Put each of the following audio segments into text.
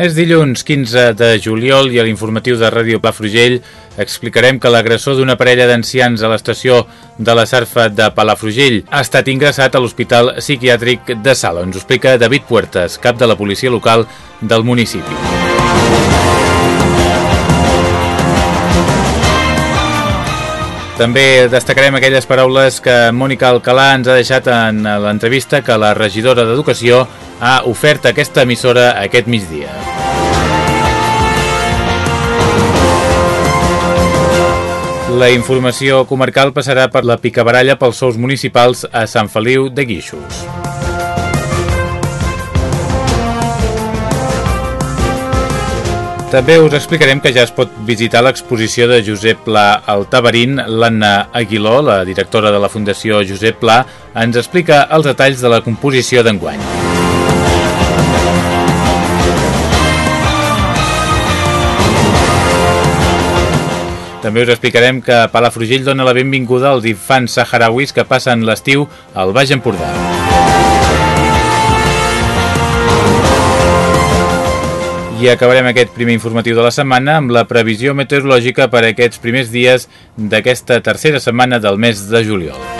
És dilluns 15 de juliol i a l'informatiu de Ràdio Palafrugell explicarem que l'agressor d'una parella d'ancians a l'estació de la Sarfa de Palafrugell ha estat ingressat a l'Hospital Psiquiàtric de Sala. Ens explica David Puertas, cap de la policia local del municipi. També destacarem aquelles paraules que Mònica Alcalà ens ha deixat en l'entrevista que la regidora d'Educació ha ofert aquesta emissora aquest migdia. La informació comarcal passarà per la picabaralla pels sous municipals a Sant Feliu de Guíxols. També us explicarem que ja es pot visitar l'exposició de Josep Pla al Tabarín. L'Anna Aguiló, la directora de la Fundació Josep Pla, ens explica els detalls de la composició d'enguany. També us explicarem que Palafrugell dona la benvinguda als infants saharauis que passen l'estiu al Baix Empordà. I acabarem aquest primer informatiu de la setmana amb la previsió meteorològica per aquests primers dies d'aquesta tercera setmana del mes de juliol.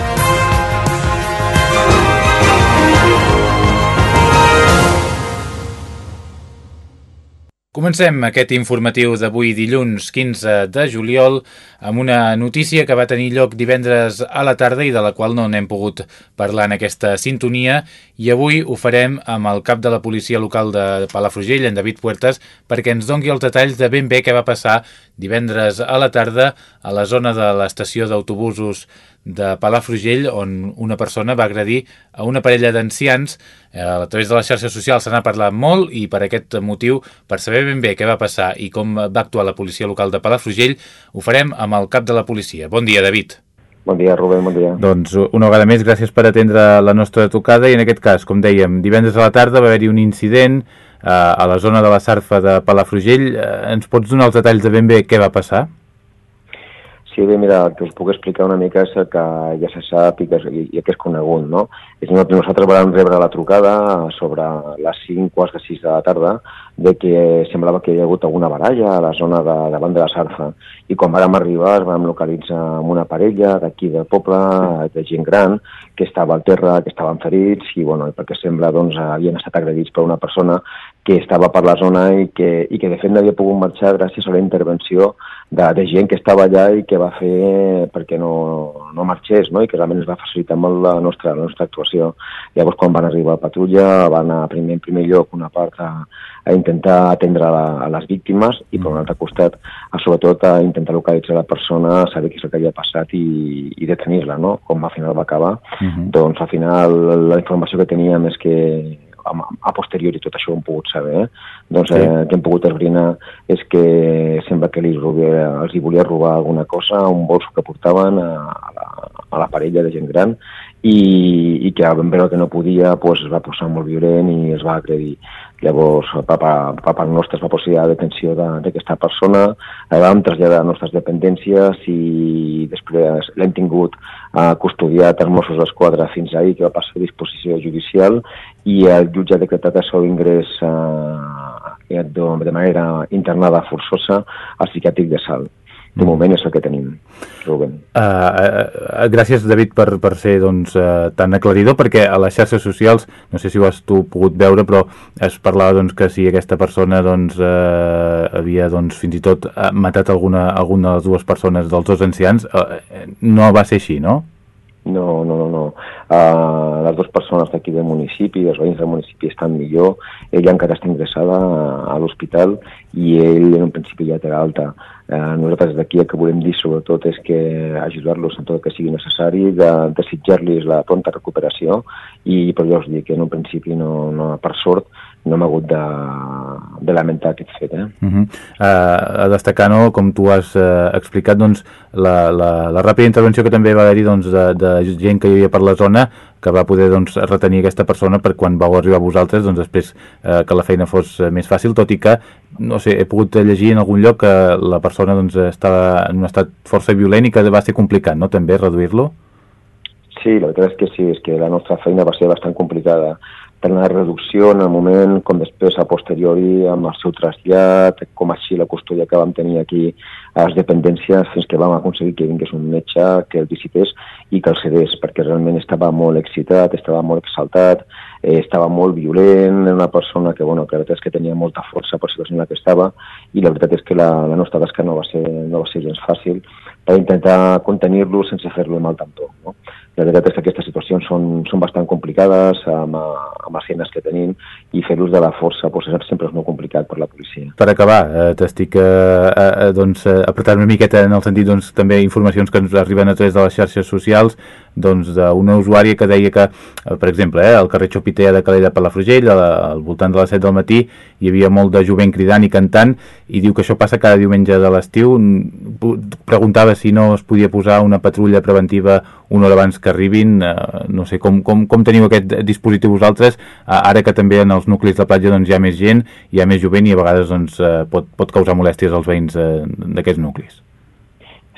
Comencem aquest informatiu d'avui dilluns 15 de juliol amb una notícia que va tenir lloc divendres a la tarda i de la qual no n'hem pogut parlar en aquesta sintonia. I avui ho farem amb el cap de la policia local de Palafrugell, en David Puertas, perquè ens dongui els detalls de ben bé què va passar divendres a la tarda a la zona de l'estació d'autobusos de Palafrugell on una persona va agredir a una parella d'ancians. Eh, a través de les xarxes socials se n'ha parlat molt i per aquest motiu, per saber ben bé què va passar i com va actuar la policia local de Palafrugell, ho farem amb el cap de la policia. Bon dia, David. Bon dia, Rubén, bon dia. Doncs una vegada més, gràcies per atendre la nostra tocada i en aquest cas, com dèiem, divendres a la tarda va haver-hi un incident eh, a la zona de la Sarfa de Palafrugell. Eh, ens pots donar els detalls de ben bé què va passar? Sí, bé, mira, el que us puc explicar una mica és que ja se sap i que, i, i que és conegut, no? És que nosaltres vam rebre la trucada sobre les 5 quarts de 6 de la tarda de que semblava que hi havia hagut alguna baralla a la zona de, davant de la Sarfa. I quan vam arribar es vam localitzar amb una parella d'aquí del poble, de gent gran, que estava al terra, que estaven ferits, i bueno, perquè sembla doncs, havien estat agredits per una persona que estava per la zona i que, i que de fet no havia pogut marxar gràcies a la intervenció de, de gent que estava allà i que va fer perquè no, no marxés, no? i que realment es va facilitar molt la nostra, la nostra actuació. Llavors, quan van arribar a patrulla, van a primer, en primer lloc una part a, a intentar atendre a, la, a les víctimes i, per un altre costat, a, sobretot a intentar localitzar la persona, saber què és el que havia passat i, i detenir-la, no? Com al final va acabar. Uh -huh. Doncs, al final, la informació que teníem és que a, a posteriori tot això ho hem pogut saber, eh? doncs sí. eh, que hem pogut esbrinar és que sembla que li robia, els hi volia robar alguna cosa, un bolso que portaven a, a, la, a la parella de gent gran i, i que vam veure que no podia, doncs es va posar molt violent i es va agredir. Llavors, per part nostra es va posar a detenció d'aquesta de, persona, la vam traslladar a nostres dependències i després l'hem tingut eh, custodiat als Mossos d'Esquadra fins ahir, que va passar a disposició judicial, i el jutge ha decretat el seu ingrés eh, de manera internada forçosa al psiquiàtric de Salt. De moment és el que tenim, Rubén. Uh, uh, gràcies, David, per, per ser doncs, uh, tan aclaridor, perquè a les xarxes socials, no sé si ho has tu pogut veure, però es parlava doncs, que si aquesta persona doncs, uh, havia doncs, fins i tot matat alguna, alguna de les dues persones dels dos ancians. Uh, no va ser així, no? No, no, no, no. Uh, les dues persones d'aquí del municipi, els veïns del municipi estan millor. Ella encara està ingressada a, a l'hospital i ell en un principi ja té alta. Eh, nosaltres d'aquí el que volem dir sobretot és que ajudar-los en tot el que sigui necessari, de desitjar-los la pronta recuperació i per jo us dic que en un principi no, no per sort no hem hagut de, de lamentar aquest fet. Eh? Uh -huh. uh, a destacar, no, com tu has uh, explicat, doncs, la, la, la ràpida intervenció que també va haver-hi doncs, de, de gent que hi havia per la zona que va poder doncs, retenir aquesta persona per quan vau arribar a vosaltres, doncs, després uh, que la feina fos més fàcil, tot i que, no sé, he pogut llegir en algun lloc que la persona doncs, estava en un estat força violent i que va ser complicat, no?, també, reduir-lo? Sí, la veritat és que sí, és que la nostra feina va ser bastant complicada tant la reducció en el moment com després a posteriori amb el seu trasllat, com així la custòdia que vam tenir aquí a les dependències fins que vam aconseguir que vingués un metge, que el visités i que el cedés, perquè realment estava molt excitat, estava molt exaltat, eh, estava molt violent, una persona que, bueno, que la veritat és que tenia molta força per situació en la que estava i la veritat és que la, la nostra tasca no va ser, no va ser gens fàcil per intentar contenir-lo sense fer-lo mal tampoc. No? La veritat és que aquestes situacions són, són bastant complicades amb, amb les eines que tenim i fer-los de la força doncs, sempre és molt complicat per la policia. Per acabar, eh, t'estic eh, eh, doncs, apretant una miqueta en el sentit doncs, també informacions que ens arriben a través de les xarxes socials doncs, d'una usuària que deia que, eh, per exemple, eh, al carrer Xopitea de Calella per la Frugell, al voltant de les 7 del matí, hi havia molt de jovent cridant i cantant, i diu que això passa cada diumenge de l'estiu. Preguntava si no es podia posar una patrulla preventiva una hora abans que arribin, eh, no sé, com, com, com teniu aquest dispositiu vosaltres, ara que també en els nuclis de platja doncs, hi ha més gent, hi ha més jovent i a vegades doncs, eh, pot, pot causar molèsties als veïns eh, d'aquests nuclis.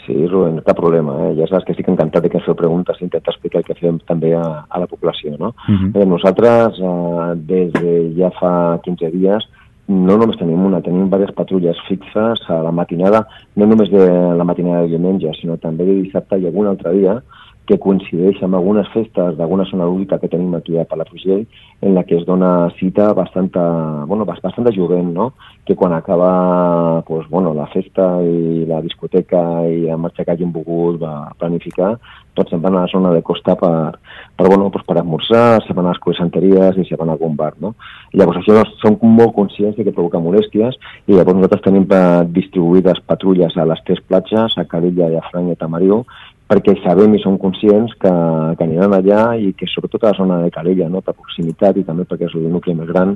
Sí, Rubén, cap problema. Eh? Ja saps que estic encantat de que feu preguntes i intentar explicar el que fem també a, a la població. No? Uh -huh. eh, nosaltres, eh, des de ja fa 15 dies, no només tenim una, tenim diverses patrulles fixes a la matinada, no només de la matinada de diumenge, sinó també de dissabte i algun altre dia, que coincideix amb algunes festes d'alguna zona lúdica que tenim aquí a Palafrugell, en la que es dona cita bastanta, bueno, bastant jovent, no? que quan acaba pues, bueno, la festa i la discoteca i la marxa que hagin volgut va planificar, tots se'n van a la zona de costa per, per, bueno, pues, per esmorzar, se van a les coissanteries i se van a algun bar. No? Llavors això som molt conscients que provoca molèsties i llavors nosaltres tenim distribuïdes patrulles a les tres platges, a Cadilla i a Franc i a Tamariu, perquè sabem i som conscients que, que aniran allà i que sobretot a la zona de Calella, no, per proximitat i també perquè és el nucli més gran,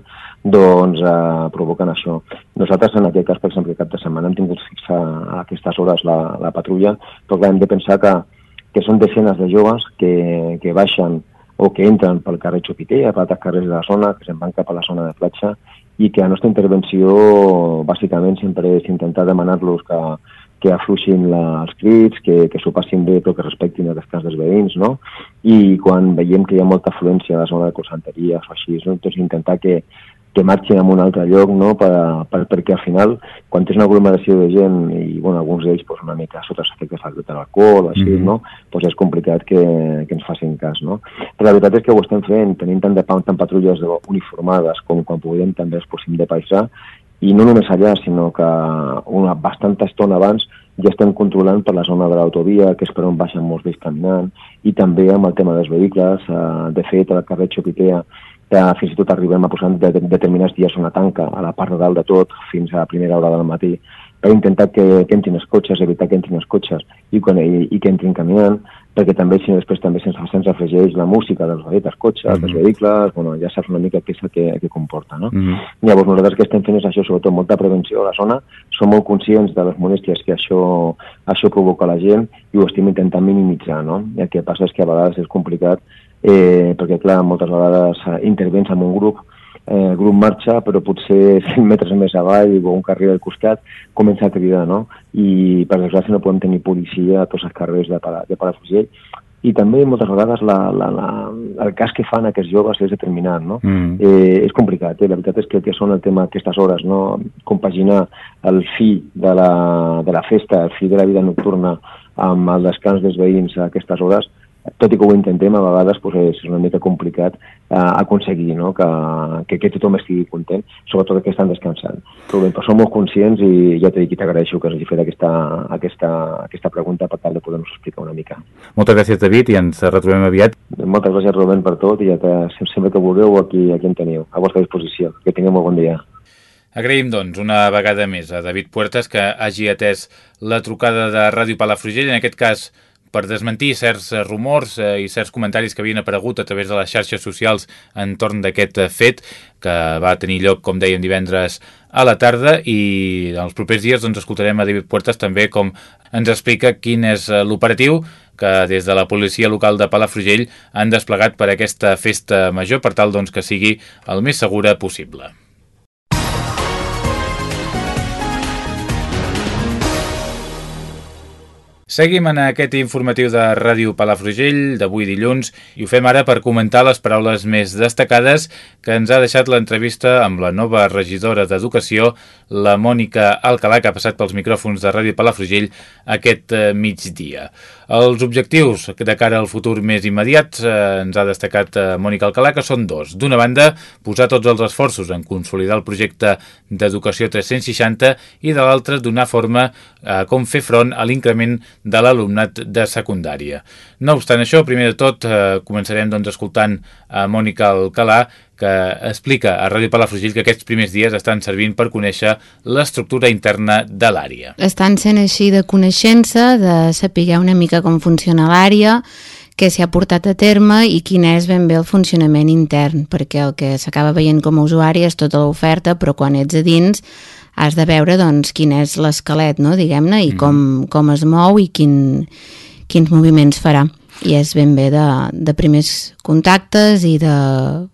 doncs eh, provoquen això. Nosaltres en aquest cas, per exemple, cap de setmana hem tingut fixa a aquestes hores la, la patrulla, però clar, hem de pensar que, que són desenes de joves que, que baixen o que entren pel carrer Xopitea, per altres carrers de la zona, que se'n van cap a la zona de platja, i que la nostra intervenció bàsicament sempre és intentar demanar-los que, que afluixin la, els crits, que, que s'ho passin bé però que respectin el descans dels veïns, no? I quan veiem que hi ha molta afluència a la zona de consanteria o així, no? doncs intentar que, que marxin a un altre lloc, no? Per, per, perquè al final, quan tens una aglomeració de gent i bueno, alguns d'ells pues, una mica sota els efectes de l'alcohol, així, mm -hmm. no? pues és complicat que, que ens facin cas. No? Però la veritat és que ho estem fent, tenim tant de tant patrulles uniformades com quan podem també els possim de paisar i no només allà, sinó que una bastanta estona abans ja estem controlant per la zona de l'autovia, que és per on baixen molts vells caminant, i també amb el tema dels vehicles. Eh, de fet, a la carrer Xopitea, que fins i tot arribem a posar de, de, determinats dies una tanca a la part de dalt de tot, fins a la primera hora del matí, per intentar que, que entrin els cotxes, evitar que entrin els cotxes i, quan, i, i que entrin caminant, perquè també si després també se'ns se'ns afegeix la música dels veïcles, cotxes, mm -hmm. dels vehicles, bueno, ja saps una mica què és el que, que comporta, no? Mm -hmm. Llavors nosaltres que estem fent és això, sobretot molta prevenció a la zona, som molt conscients de les molèsties que això, això provoca a la gent i ho estem intentant minimitzar, no? I el que passa és que a vegades és complicat eh, perquè clar, moltes vegades eh, intervens en un grup eh, el grup marxa, però potser 100 metres més avall o un carrer al costat comença a cridar, no? I per desgràcia no podem tenir policia a tots els carrers de, Pala, de Palafrugell i també moltes vegades la, la, la, el cas que fan aquests joves és determinant, no? Mm. Eh, és complicat, eh? la veritat és que, que són el tema aquestes hores, no? Compaginar el fi de la, de la festa, el fi de la vida nocturna amb el descans dels veïns a aquestes hores tot i que ho intentem, a vegades pues, és una mica complicat eh, aconseguir no? que, que, que tothom estigui content, sobretot que estan descansant. Però bé, però som molt conscients i ja t'he dit que t'agraeixo que hagi fet aquesta, aquesta, aquesta pregunta per tal de poder-nos explicar una mica. Moltes gràcies, David, i ens retrobem aviat. Moltes gràcies, Rubén, per tot, i ja sempre que vulgueu aquí, aquí en teniu, a vostra disposició. Que tingueu molt bon dia. Agraïm, doncs, una vegada més a David Puertas que hagi atès la trucada de Ràdio Palafrugell, en aquest cas per desmentir certs rumors eh, i certs comentaris que havien aparegut a través de les xarxes socials entorn d'aquest fet que va tenir lloc, com dèiem, divendres a la tarda i en els propers dies doncs, escoltarem a David Puertas també com ens explica quin és eh, l'operatiu que des de la policia local de Palafrugell han desplegat per aquesta festa major per tal doncs, que sigui el més segura possible. Seguim en aquest informatiu de Ràdio Palafrugell d'avui dilluns i ho fem ara per comentar les paraules més destacades que ens ha deixat l'entrevista amb la nova regidora d'Educació, la Mònica Alcalà, que ha passat pels micròfons de Ràdio Palafrugell aquest eh, migdia. Els objectius de cara al futur més immediat eh, ens ha destacat eh, Mònica Alcalà, que són dos. D'una banda, posar tots els esforços en consolidar el projecte d'Educació 360 i de l'altra, donar forma a com fer front a l'increment de l'alumnat de secundària. No obstant això, primer de tot, eh, començarem doncs, escoltant a Mònica Alcalà, que explica a Ràdio Palafrugell que aquests primers dies estan servint per conèixer l'estructura interna de l'àrea. Estan sent així de coneixença, de saber una mica com funciona l'àrea, què s'hi ha portat a terme i quin és ben bé el funcionament intern, perquè el que s'acaba veient com a usuari és tota l'oferta, però quan ets a dins has de veure doncs, quin és l'esquelet, no? diguem-ne, i mm. com, com es mou i quin, quins moviments farà. I és ben bé de, de primers contactes i de,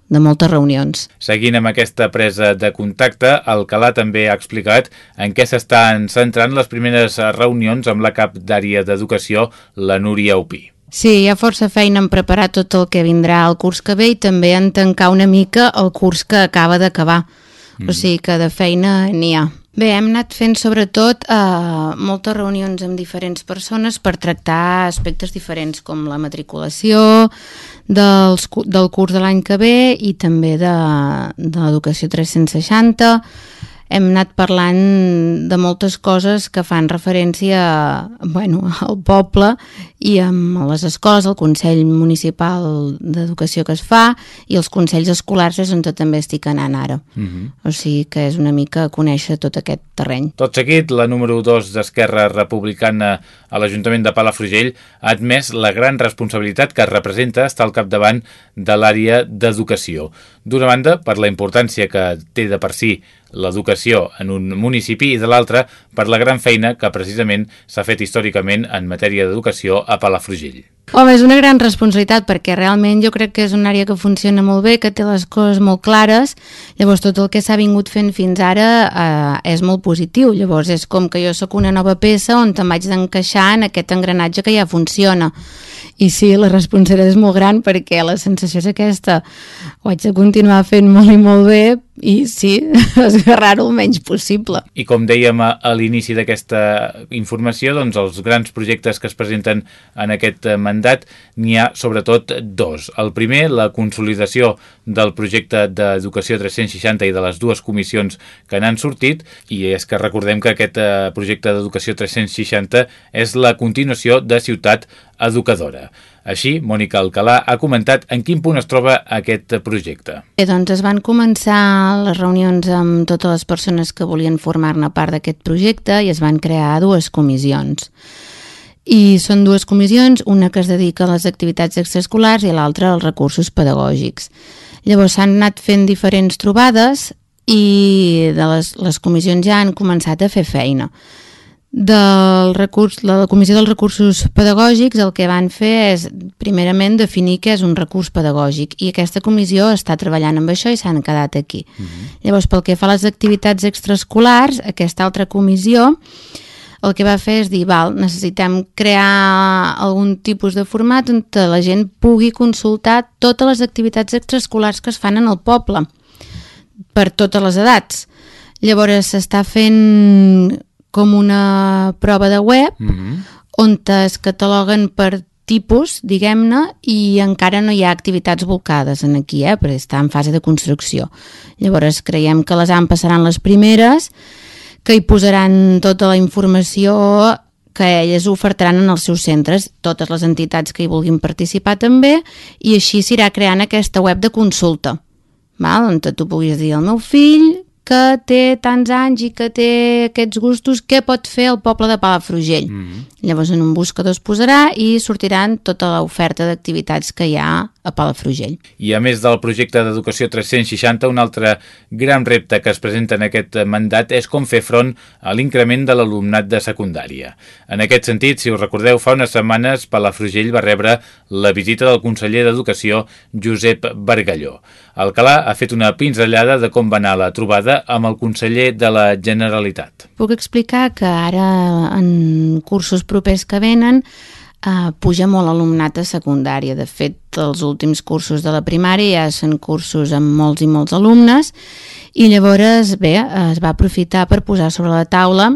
de moltes reunions. Seguint amb aquesta presa de contacte, Alcalà també ha explicat en què s'estan centrant les primeres reunions amb la cap d'àrea d'educació, la Núria Opí. Sí, hi ha força feina en preparar tot el que vindrà al curs que ve i també en tancar una mica el curs que acaba d'acabar. Mm. O sigui que de feina n'hi ha. Bé, hem anat fent sobretot eh, moltes reunions amb diferents persones per tractar aspectes diferents com la matriculació dels, del curs de l'any que ve i també de, de l'educació 360 hem anat parlant de moltes coses que fan referència bueno, al poble i amb les escoles, el Consell Municipal d'Educació que es fa i els Consells Escolars és on també estic anant ara. Uh mhm. -huh. O sigui que és una mica conèixer tot aquest terreny. Tot seguit, la número 2 d'Esquerra Republicana a l'Ajuntament de Palafrugell ha admès la gran responsabilitat que representa estar al capdavant de l'àrea d'educació. D'una banda, per la importància que té de per si l'educació en un municipi i de l'altra per la gran feina que precisament s'ha fet històricament en matèria d'educació a Palafrugell. Home, és una gran responsabilitat perquè realment jo crec que és una àrea que funciona molt bé, que té les coses molt clares, llavors tot el que s'ha vingut fent fins ara eh, és molt positiu, llavors és com que jo sóc una nova peça on te'n vaig d'encaixar en aquest engranatge que ja funciona. I sí, la responsabilitat és molt gran perquè la sensació és aquesta, ho haig de continuar fent molt i molt bé, i sí, esgarrar-ho el menys possible. I com dèiem a, a l'inici d'aquesta informació, doncs els grans projectes que es presenten en aquest mandat n'hi ha sobretot dos. El primer, la consolidació del projecte d'Educació 360 i de les dues comissions que n'han sortit, i és que recordem que aquest eh, projecte d'Educació 360 és la continuació de Ciutat Educadora. Així, Mònica Alcalà ha comentat en quin punt es troba aquest projecte. Bé, doncs es van començar les reunions amb totes les persones que volien formar-ne part d'aquest projecte i es van crear dues comissions. I són dues comissions, una que es dedica a les activitats extraescolars i l'altra als recursos pedagògics. Llavors s'han anat fent diferents trobades i de les, les comissions ja han començat a fer feina del recurs, la Comissió dels Recursos Pedagògics el que van fer és, primerament, definir què és un recurs pedagògic i aquesta comissió està treballant amb això i s'han quedat aquí. Uh mhm. -huh. Llavors, pel que fa a les activitats extraescolars, aquesta altra comissió el que va fer és dir, val, necessitem crear algun tipus de format on la gent pugui consultar totes les activitats extraescolars que es fan en el poble, per totes les edats. Llavors s'està fent com una prova de web mm -hmm. on es cataloguen per tipus, diguem-ne, i encara no hi ha activitats volcades en aquí, eh, perquè està en fase de construcció. Llavors creiem que les AMP passaran les primeres, que hi posaran tota la informació que elles ofertaran en els seus centres, totes les entitats que hi vulguin participar també, i així s'irà creant aquesta web de consulta, val? on tu puguis dir al meu fill que té tants anys i que té aquests gustos, què pot fer el poble de Palafrugell? Mm -hmm. Llavors en un buscador es posarà i sortiran tota l'oferta d'activitats que hi ha a Palafrugell. I a més del projecte d'Educació 360, un altre gran repte que es presenta en aquest mandat és com fer front a l'increment de l'alumnat de secundària. En aquest sentit, si us recordeu, fa unes setmanes Palafrugell va rebre la visita del conseller d'Educació Josep Bargalló. Alcalà ha fet una pinzellada de com va anar la trobada trobada amb el conseller de la Generalitat. Puc explicar que ara en cursos propers que venen eh, puja molt l'alumnat a secundària. De fet, els últims cursos de la primària ja són cursos amb molts i molts alumnes. I llavors, bé, es va aprofitar per posar sobre la taula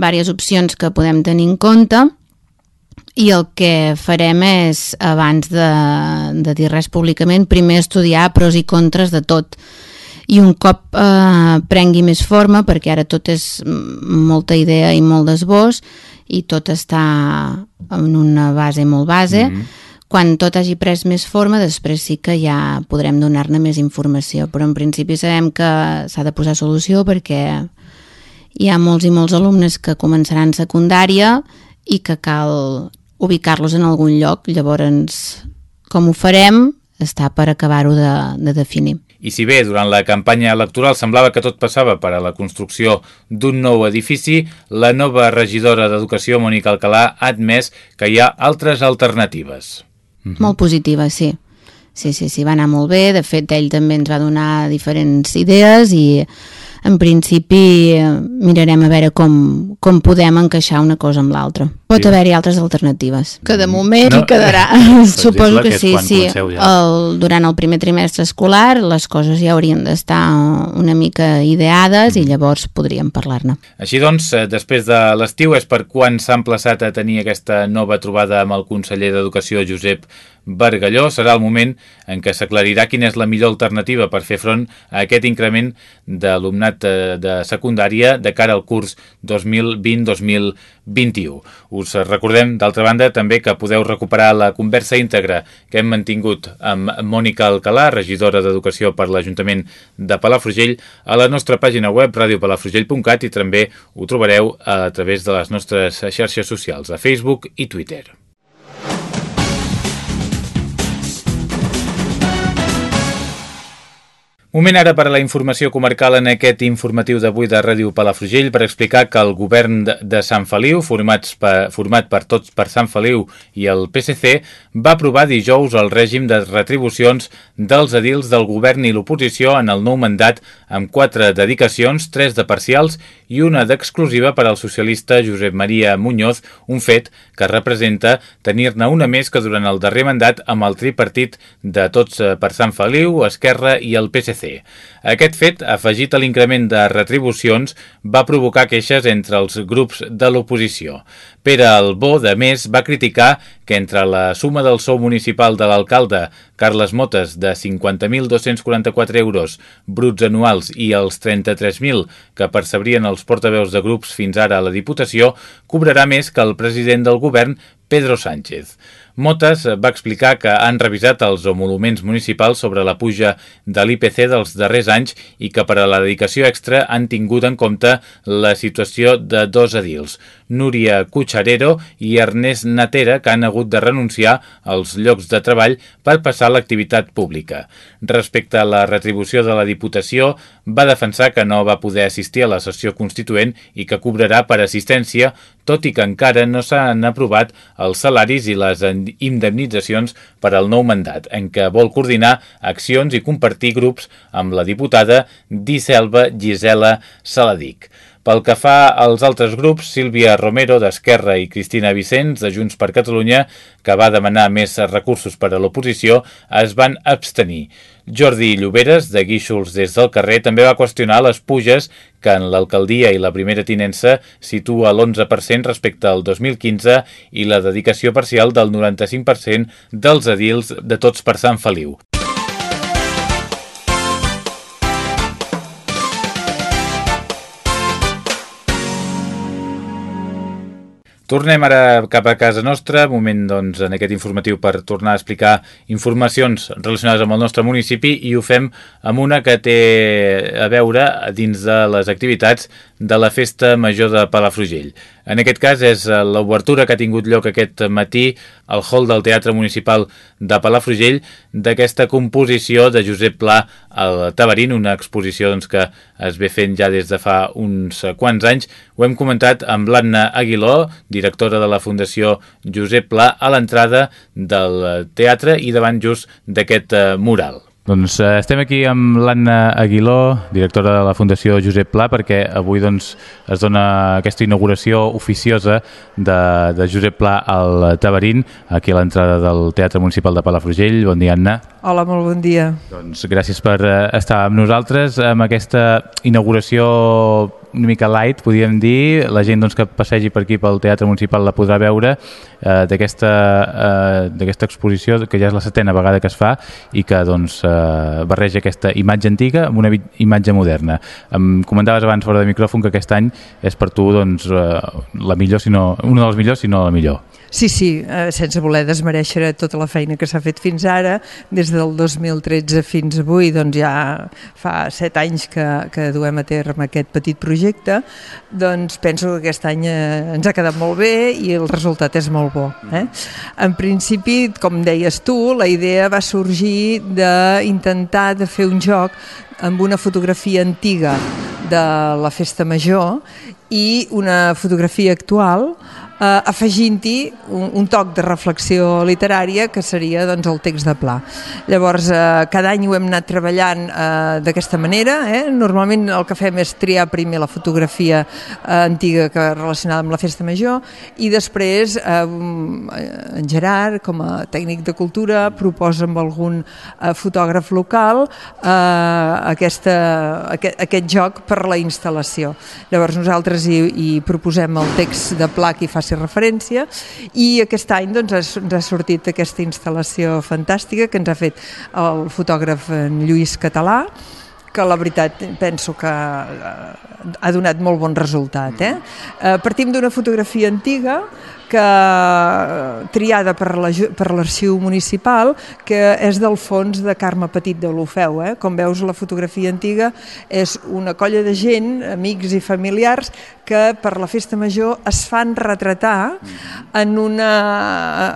diverses opcions que podem tenir en compte. I el que farem és, abans de, de dir res públicament, primer estudiar pros i contres de tot. I un cop eh, prengui més forma, perquè ara tot és molta idea i molt d'esbós i tot està en una base molt base, mm -hmm. quan tot hagi pres més forma, després sí que ja podrem donar-ne més informació, però en principi sabem que s'ha de posar solució perquè hi ha molts i molts alumnes que començaran secundària i que cal ubicar-los en algun lloc, llavors com ho farem està per acabar-ho de, de definir. I si bé durant la campanya electoral semblava que tot passava per a la construcció d'un nou edifici, la nova regidora d'Educació, Mònica Alcalà, ha admès que hi ha altres alternatives. Mm -hmm. Molt positiva, sí. Sí, sí, sí, va anar molt bé. De fet, ell també ens va donar diferents idees i en principi mirarem a veure com, com podem encaixar una cosa amb l'altra. Pot sí. haver-hi altres alternatives, que de moment no. quedarà. Suposo que, que sí, sí. Ja. El, durant el primer trimestre escolar les coses ja haurien d'estar una mica ideades mm. i llavors podríem parlar-ne. Així doncs, eh, després de l'estiu és per quan s'ha emplaçat a tenir aquesta nova trobada amb el conseller d'Educació Josep Bargalló. Serà el moment en què s'aclarirà quina és la millor alternativa per fer front a aquest increment d'alumnat eh, de secundària de cara al curs 2020-2021. Us recordem, d'altra banda, també que podeu recuperar la conversa íntegra que hem mantingut amb Mònica Alcalà, regidora d'Educació per l'Ajuntament de Palafrugell, a la nostra pàgina web radiopalafrugell.cat i també ho trobareu a través de les nostres xarxes socials, a Facebook i Twitter. Moment ara per a la informació comarcal en aquest informatiu d'avui de Ràdio Palafrugell per explicar que el govern de Sant Feliu, formats per, format per tots per Sant Feliu i el PSC, va aprovar dijous el règim de retribucions dels edils del govern i l'oposició en el nou mandat amb quatre dedicacions, tres de parcials i una d'exclusiva per al socialista Josep Maria Muñoz, un fet que representa tenir-ne una més que durant el darrer mandat amb el tripartit de tots per Sant Feliu, Esquerra i el PSC. PSC. Aquest fet, afegit a l'increment de retribucions, va provocar queixes entre els grups de l'oposició. Pere Albó, de més, va criticar que entre la suma del sou municipal de l'alcalde Carles Motes de 50.244 euros bruts anuals i els 33.000 que percebrien els portaveus de grups fins ara a la Diputació, cobrarà més que el president del govern, Pedro Sánchez. Motes va explicar que han revisat els homoluments municipals sobre la puja de l'IPC dels darrers anys i que per a la dedicació extra han tingut en compte la situació de dos edils, Núria Cucharero i Ernest Natera, que han hagut de renunciar als llocs de treball per passar a l'activitat pública. Respecte a la retribució de la Diputació, va defensar que no va poder assistir a la sessió constituent i que cobrarà per assistència, tot i que encara no s'han aprovat els salaris i les indemnitzacions per al nou mandat, en què vol coordinar accions i compartir grups amb la diputada Diselva Gisela Saladic. Pel que fa als altres grups, Sílvia Romero d'Esquerra i Cristina Vicenç de Junts per Catalunya, que va demanar més recursos per a l'oposició, es van abstenir. Jordi Lloberes, de Guíxols des del carrer, també va qüestionar les puges que en l'alcaldia i la primera tinença situa l'11% respecte al 2015 i la dedicació parcial del 95% dels edils de tots per Sant Feliu. Tornem ara cap a casa nostra, moment doncs, en aquest informatiu per tornar a explicar informacions relacionades amb el nostre municipi i ho fem amb una que té a veure dins de les activitats de la Festa Major de Palafrugell. En aquest cas és eh, l'obertura que ha tingut lloc aquest matí al hall del Teatre Municipal de Palafrugell d'aquesta composició de Josep Pla al Tabarín, una exposició doncs, que es ve fent ja des de fa uns quants anys. Ho hem comentat amb l'Anna Aguiló, directora de la Fundació Josep Pla, a l'entrada del teatre i davant just d'aquest eh, mural. Doncs eh, estem aquí amb l'Anna Aguiló, directora de la Fundació Josep Pla, perquè avui doncs, es dona aquesta inauguració oficiosa de, de Josep Pla al Tabarín, aquí a l'entrada del Teatre Municipal de Palafrugell. Bon dia, Anna. Hola, molt bon dia. Doncs gràcies per eh, estar amb nosaltres amb aquesta inauguració una mica light, podríem dir. La gent doncs, que passegi per aquí pel Teatre Municipal la podrà veure eh, d'aquesta eh, exposició, que ja és la setena vegada que es fa i que doncs, eh, barreja aquesta imatge antiga amb una imatge moderna. Em comentaves abans fora de micròfon que aquest any és per tu doncs, eh, la millor, sinó, una de les millors, si no la millor. Sí, sí, eh, sense voler desmereixer tota la feina que s'ha fet fins ara, des del 2013 fins avui, doncs ja fa set anys que, que duem a terme aquest petit projecte, doncs penso que aquest any eh, ens ha quedat molt bé i el resultat és molt bo. Eh? En principi, com deies tu, la idea va sorgir d'intentar de fer un joc amb una fotografia antiga de la festa major i una fotografia actual eh, afegint-hi un, un toc de reflexió literària que seria doncs, el text de Pla. Llavors, eh, cada any ho hem anat treballant eh, d'aquesta manera. Eh? Normalment el que fem és triar primer la fotografia eh, antiga que relacionada amb la festa major i després eh, en Gerard, com a tècnic de cultura, proposa amb algun eh, fotògraf local eh, aquesta, aquest, aquest joc per la instal·lació. Llavors nosaltres hi, hi proposem el text de Pla que hi faci referència i aquest any doncs, ens ha sortit aquesta instal·lació fantàstica que ens ha fet el fotògraf Lluís Català que la veritat penso que eh, ha donat molt bon resultat. Eh? eh partim d'una fotografia antiga que triada per l'arxiu la, municipal, que és del fons de Carme Petit de l'Ofeu. Eh? Com veus, la fotografia antiga és una colla de gent, amics i familiars, que per la festa major es fan retratar en, una,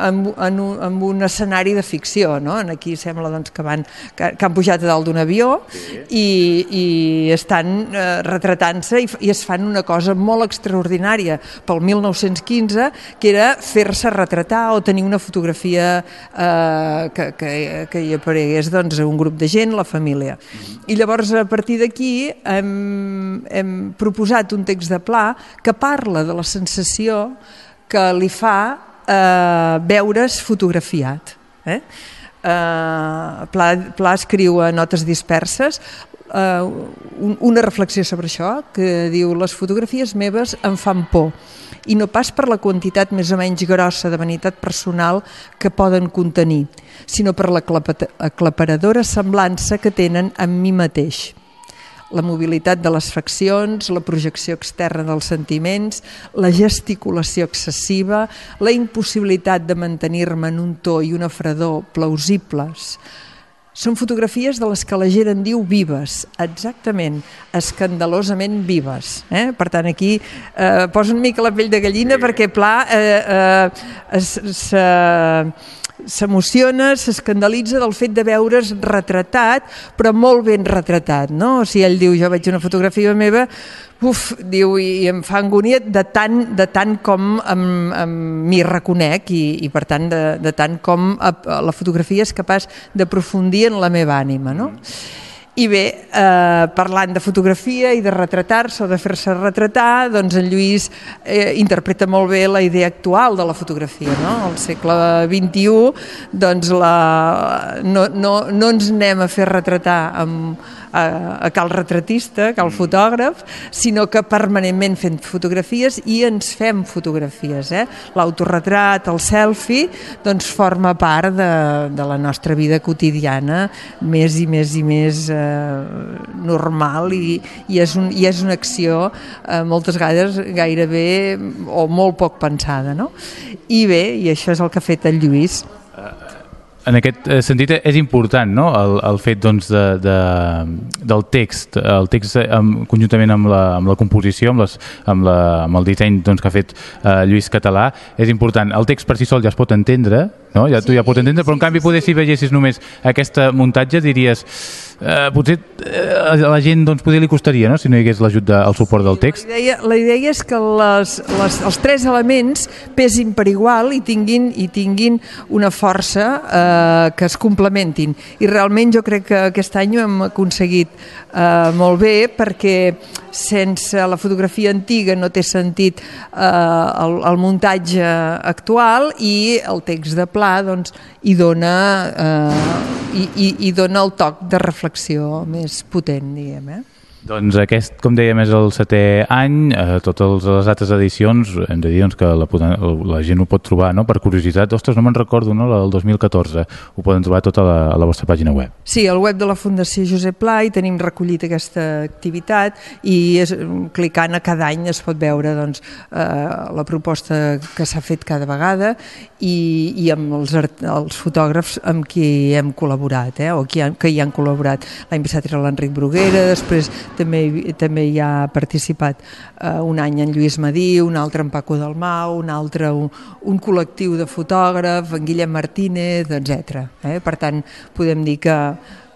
en, en, un, en un escenari de ficció. No? Aquí sembla doncs, que, van, que, que han pujat a dalt d'un avió i, i estan eh, retratant-se i, i es fan una cosa molt extraordinària pel 1915 que era fer-se retratar o tenir una fotografia eh, que, que, que hi aparegués doncs, un grup de gent, la família. I llavors, a partir d'aquí, hem, hem proposat un text de Pla que parla de la sensació que li fa eh, veure's fotografiat. Eh? Uh, Pla, Pla escriu a notes disperses uh, un, una reflexió sobre això que diu les fotografies meves em fan por i no pas per la quantitat més o menys grossa de vanitat personal que poden contenir, sinó per l'aclaparadora semblança que tenen amb mi mateix. La mobilitat de les faccions, la projecció externa dels sentiments, la gesticulació excessiva, la impossibilitat de mantenir-me en un to i una fredor plausibles, són fotografies de les que la gent en diu vives, exactament, escandalosament vives. Eh? Per tant, aquí eh, posa una mica la pell de gallina perquè Pla eh, eh, s'emociona, s'escandalitza del fet de veure's retratat, però molt ben retratat. No? O sigui, ell diu, jo veig una fotografia meva uf, diu, i em fa angúnia de tant, de tant com m'hi reconec i, i per tant de, de tant com a, a la fotografia és capaç d'aprofundir en la meva ànima, no? I bé, eh, parlant de fotografia i de retratar-se o de fer-se retratar, doncs en Lluís eh, interpreta molt bé la idea actual de la fotografia, no? Al segle XXI, doncs la, no, no, no ens anem a fer retratar amb, a, a cal retratista, a cal mm. fotògraf, sinó que permanentment fent fotografies i ens fem fotografies. Eh? L'autorretrat, el selfie, doncs forma part de, de la nostra vida quotidiana més i més i més eh, normal i, i, és un, i és una acció eh, moltes vegades gairebé o molt poc pensada. No? I bé, i això és el que ha fet el Lluís en aquest eh, sentit és important no? el, el fet doncs, de, de, del text, el text amb, conjuntament amb la, amb la composició, amb, les, amb, la, amb el disseny doncs, que ha fet eh, Lluís Català, és important. El text per si sol ja es pot entendre, no? ja, sí, tu ja pots entendre, però en canvi poder si vegessis només aquesta muntatge diries eh, potser eh, a la gent doncs, potser li costaria no? si no hi hagués l'ajut del suport del text. La idea, la idea és que les, les, els tres elements pesin per igual i tinguin, i tinguin una força eh, que es complementin. I realment jo crec que aquest any ho hem aconseguit eh, molt bé perquè sense la fotografia antiga no té sentit eh, el, el muntatge actual i el text de pla doncs, hi dona, eh, i, i, i dona el toc de reflexió més potent, diguem, eh? Doncs aquest, com dèiem, és el setè any. Eh, totes les altres edicions hem de dir doncs, que la, la gent ho pot trobar no? per curiositat. Ostres, no me'n recordo, no? del 2014. Ho poden trobar tota la, a la vostra pàgina web. Sí, al web de la Fundació Josep Pla i tenim recollit aquesta activitat i és, clicant a cada any es pot veure doncs, eh, la proposta que s'ha fet cada vegada i, i amb els, els fotògrafs amb qui hem col·laborat, eh, o qui han, que hi han col·laborat. L'any passat era l'Enric Bruguera, després també, també hi ha participat eh, un any en Lluís Madí, un altre en Paco Dalmau, un altre un, un col·lectiu de fotògraf, en Guillem Martínez, etc. Eh? Per tant, podem dir que,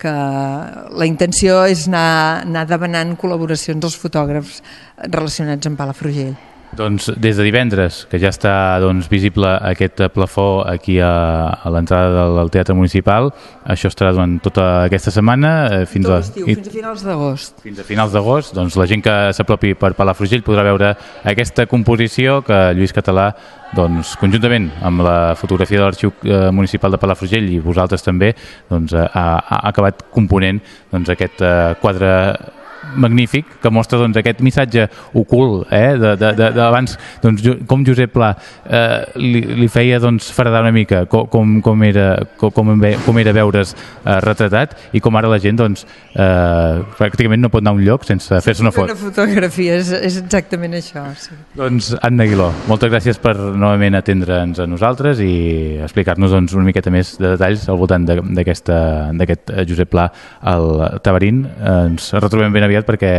que la intenció és anar, anar demanant col·laboracions als fotògrafs relacionats amb Palafrugell. Doncs des de divendres, que ja està doncs, visible aquest plafó aquí a, a l'entrada del Teatre Municipal, això estarà durant tota aquesta setmana eh, fins, a, i, fins a finals d'agost. Fins a finals d'agost, doncs la gent que s'apropi per Palafrugell podrà veure aquesta composició que Lluís Català doncs, conjuntament amb la fotografia de l'Arxiu eh, Municipal de Palafrugell i vosaltres també doncs, ha, ha acabat component doncs, aquest eh, quadre magnífic que mostra doncs, aquest missatge ocult eh, d'abans, doncs, com Josep Pla eh, li, li feia doncs, fredar una mica com, com, com, era, com, com era veure's eh, retratat i com ara la gent doncs, eh, pràcticament no pot anar a un lloc sense fer-se una foto. Una fotografia, és, és exactament això. Sí. Doncs Anna Aguiló, moltes gràcies per novament atendre'ns a nosaltres i explicar-nos doncs, una miqueta més de detalls al voltant d'aquest eh, Josep Pla al Tabarín. Ens retrobem ben aviat perquè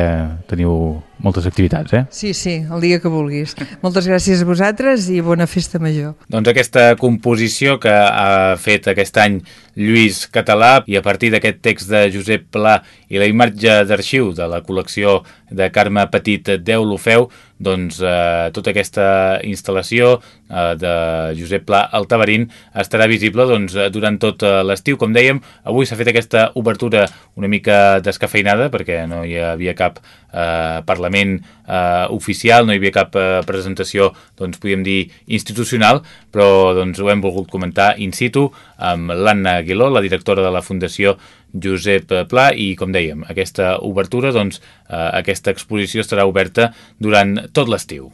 teniu moltes activitats, eh? Sí, sí, el dia que vulguis. Moltes gràcies a vosaltres i bona festa major. Doncs aquesta composició que ha fet aquest any Lluís Català i a partir d'aquest text de Josep Pla i la imatge d'arxiu de la col·lecció de Carme Petit Déu l'Ofeu, doncs eh, tota aquesta instal·lació eh, de Josep Pla al Tabarín estarà visible doncs, durant tot eh, l'estiu. Com dèiem, avui s'ha fet aquesta obertura una mica descafeinada perquè no hi havia cap eh, Parlament eh, oficial, no hi havia cap eh, presentació, doncs podríem dir, institucional, però doncs, ho hem volgut comentar in situ amb l'Anna Aguiló, la directora de la Fundació Josep Pla, i com dèiem, aquesta obertura, doncs, eh, aquesta exposició estarà oberta durant tot l'estiu.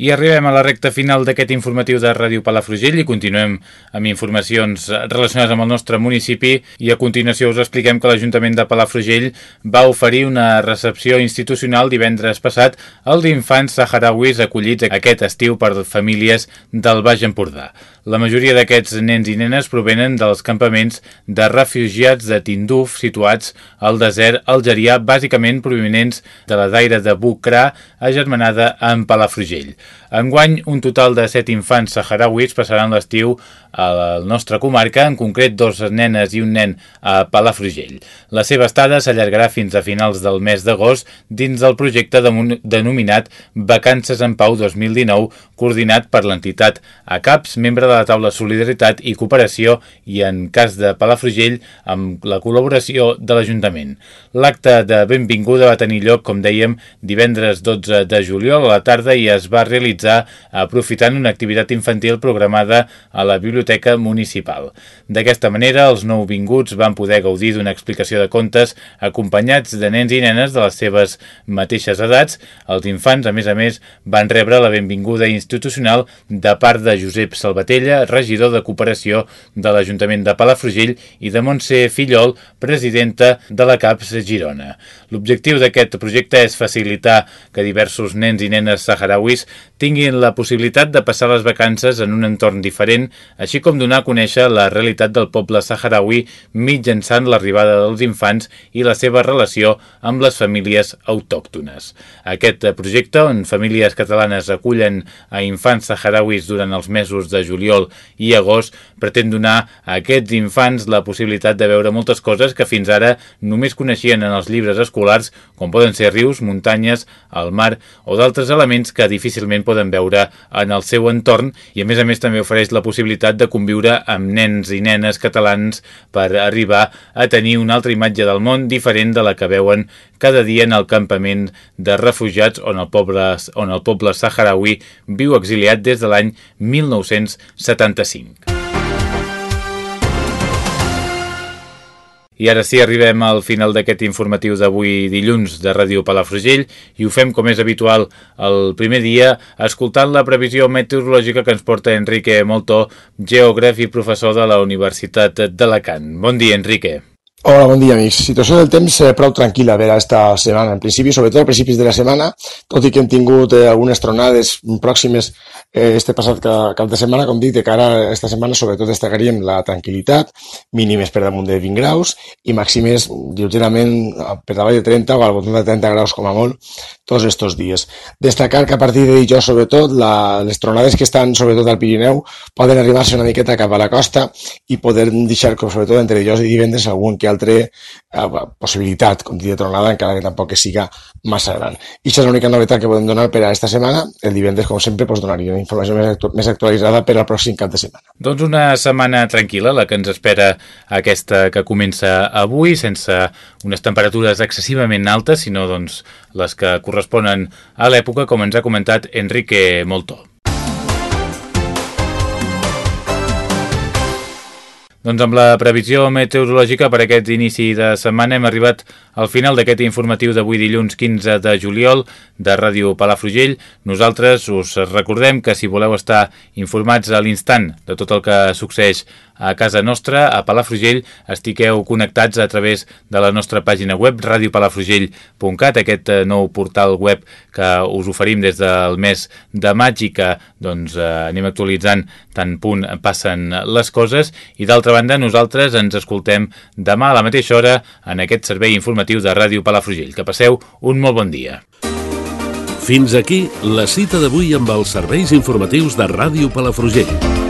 I arribem a la recta final d'aquest informatiu de Ràdio Palafrugell i continuem amb informacions relacionades amb el nostre municipi i a continuació us expliquem que l'Ajuntament de Palafrugell va oferir una recepció institucional divendres passat al d'infants saharauis acollits aquest estiu per famílies del Baix Empordà. La majoria d'aquests nens i nenes provenen dels campaments de refugiats de Tinduf situats al desert algerià, bàsicament provenents de la daire de Bucrà, agermanada amb Palafrugell. Enguany, un total de 7 infants saharauis passaran l'estiu a la nostra comarca, en concret dos nenes i un nen a Palafrugell. La seva estada s'allargarà fins a finals del mes d'agost dins del projecte denominat Vacances en Pau 2019, coordinat per l'entitat ACAPS, membre de la taula Solidaritat i Cooperació i, en cas de Palafrugell, amb la col·laboració de l'Ajuntament. L'acte de benvinguda va tenir lloc, com dèiem, divendres 12 de juliol a la tarda i es va realitzar aprofitant una activitat infantil programada a la Biblioteca Municipal. D'aquesta manera, els nouvinguts van poder gaudir d'una explicació de contes acompanyats de nens i nenes de les seves mateixes edats. Els infants, a més a més, van rebre la benvinguda institucional de part de Josep Salvatella, regidor de cooperació de l'Ajuntament de Palafrugell i de Montse Fillol, presidenta de la CAPS Girona. L'objectiu d'aquest projecte és facilitar que diversos nens i nenes saharauis tinguin la possibilitat de passar les vacances en un entorn diferent, així com donar a conèixer la realitat del poble saharaui mitjançant l'arribada dels infants i la seva relació amb les famílies autòctones. Aquest projecte, on famílies catalanes acullen a infants saharauis durant els mesos de juliol i agost, pretén donar a aquests infants la possibilitat de veure moltes coses que fins ara només coneixien en els llibres escolars, com poden ser rius, muntanyes, el mar o d'altres elements que difícilment poden veure en el seu entorn i a més a més també ofereix la possibilitat de conviure amb nens i nenes catalans per arribar a tenir una altra imatge del món diferent de la que veuen cada dia en el campament de refugiats on el poble, on el poble saharaui viu exiliat des de l'any 1975. I ara sí, arribem al final d'aquest informatiu d'avui dilluns de Ràdio Palafrugell i ho fem, com és habitual, el primer dia escoltant la previsió meteorològica que ens porta Enrique Moltó, geògraf i professor de la Universitat d'Alacant. Bon dia, Enrique. Hola, bon dia, amics. Situació del temps eh, prou tranquil·la a veure esta setmana. En principi, sobretot a principis de la setmana, tot i que hem tingut eh, algunes tronades pròximes eh, este passat cap de setmana, com dic, de cara a esta setmana, sobretot destacaríem la tranquil·litat, mínimes per damunt de 20 graus i màximes lleugerament per davall de 30 o al voltant de 30 graus com a molt tots estos dies. Destacar que a partir de dijous, sobretot, la, les tronades que estan sobretot al Pirineu poden arribar-se una miqueta cap a la costa i poder deixar, sobretot entre dijous i divendres, algun que altra eh, possibilitat, com diria tronada, encara que tampoc que siga massa gran. I això és l'única novetat que podem donar per a esta setmana. El divendres, com sempre, pues, donaria una informació més, actu més actualitzada per al pròxim cap de setmana. Doncs una setmana tranquil·la, la que ens espera aquesta que comença avui, sense unes temperatures excessivament altes, sinó doncs, les que corresponen a l'època, com ens ha comentat Enrique Moltó. Doncs amb la previsió meteorològica per aquest inici de setmana hem arribat al final d'aquest informatiu d'avui dilluns 15 de juliol de Ràdio Palafrugell. Nosaltres us recordem que si voleu estar informats a l'instant de tot el que succeeix a casa nostra, a Palafrugell, estigueu connectats a través de la nostra pàgina web radiopalafrugell.cat, aquest eh, nou portal web que us oferim des del mes de maig i que doncs, eh, anem actualitzant tant punt passen les coses i d'altra banda nosaltres ens escoltem demà a la mateixa hora en aquest servei informatiu de Ràdio Palafrugell. Que passeu un molt bon dia. Fins aquí la cita d'avui amb els serveis informatius de Ràdio Palafrugell.